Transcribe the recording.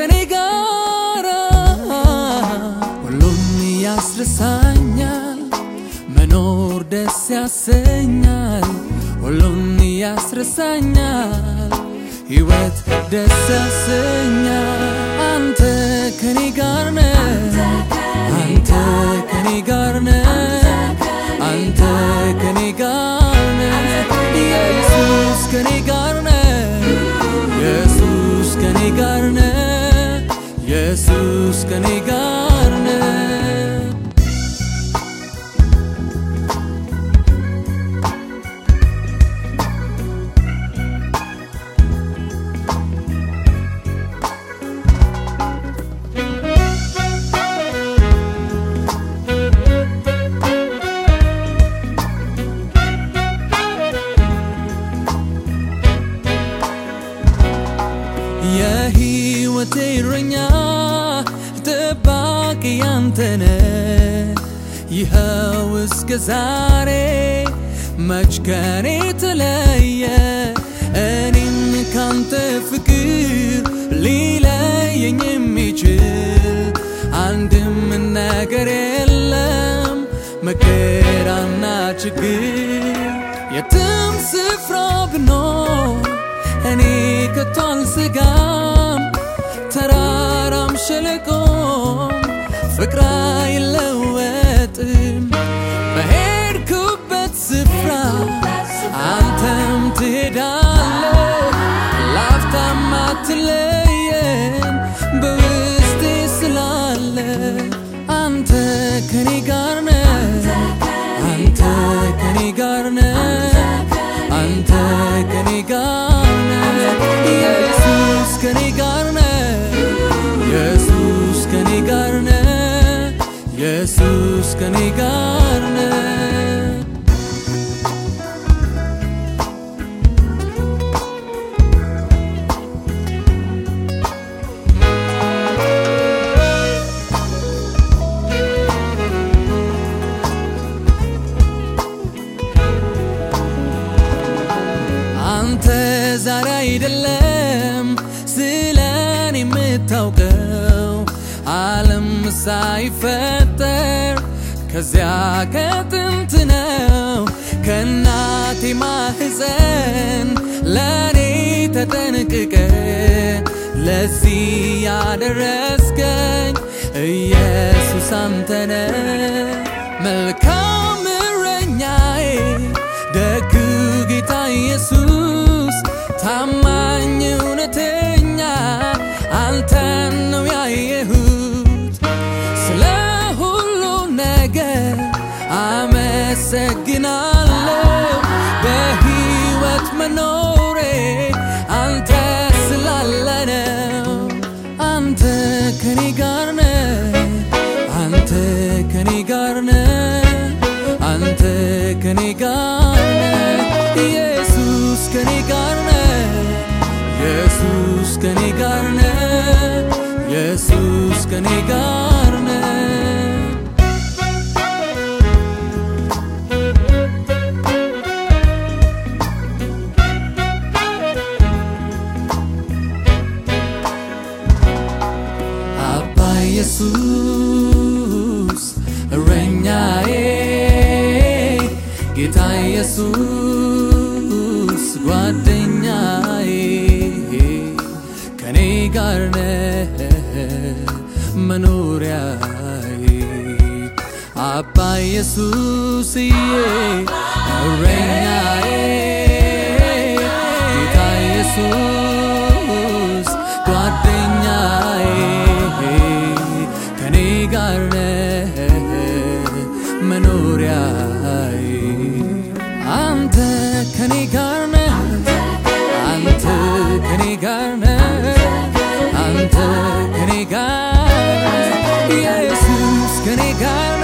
ከኔ ጋራ ሁሉም ያስረሳኛል፣ መኖር ደስ ያሰኛል። ሁሉም ያስረሳኛል፣ ሕይወት ደስ ያሰኛል። አንተ ከኔ ጋር ነህ፣ አንተ ከኔ ጋር ነህ ኢየሱስ ከኔ ያንተነ ይኸው እስከ ዛሬ መች ከኔ ተለየ? እኔን ካንተ ፍቅር ሊለየኝ የሚችል አንድም ነገር የለም። መከራና ችግር የትም ስፍራ ብኖር እኔ ከቶ አልሰጋም ተራራም ሸለቆም አይደለም ስለኔ የምታውቀው ዓለም ሳይፈጠር ከዚያ ከጥንት ነው። ከእናቴ ማህፀን ለእኔ ተጠንቅቀ ለዚህ ያደረስከኝ ኢየሱስ አንተነ መልካም እረኛዬ ደግ ጌታ ኢየሱስ ታማኝ አመሰግናለሁ በሕይወት መኖሬ አንተ ስላለ ነው። አንተ ከኔ ጋር ነህ። አንተ ከኔ ጋር ነህ። አንተ ከኔ ጋር ነህ። ኢየሱስ ከኔ ጋር ነህ። ኢየሱስ ከኔ ጋር ነህ። ኢየሱስ ከኔ ጋር ኢየሱስ እረኛዬ ጌታ ኢየሱስ ጓደኛዬ ከኔ ጋር ነህ መኖሪያዬ። አባ ኢየሱስዬ እረኛዬ ጌታ ኢየሱስ አንተ ከኔ ጋር ነህ አንተ ከኔ ጋር ነህ አንተ ከኔ ጋር ነህ ኢየሱስ ከኔ ጋር ነህ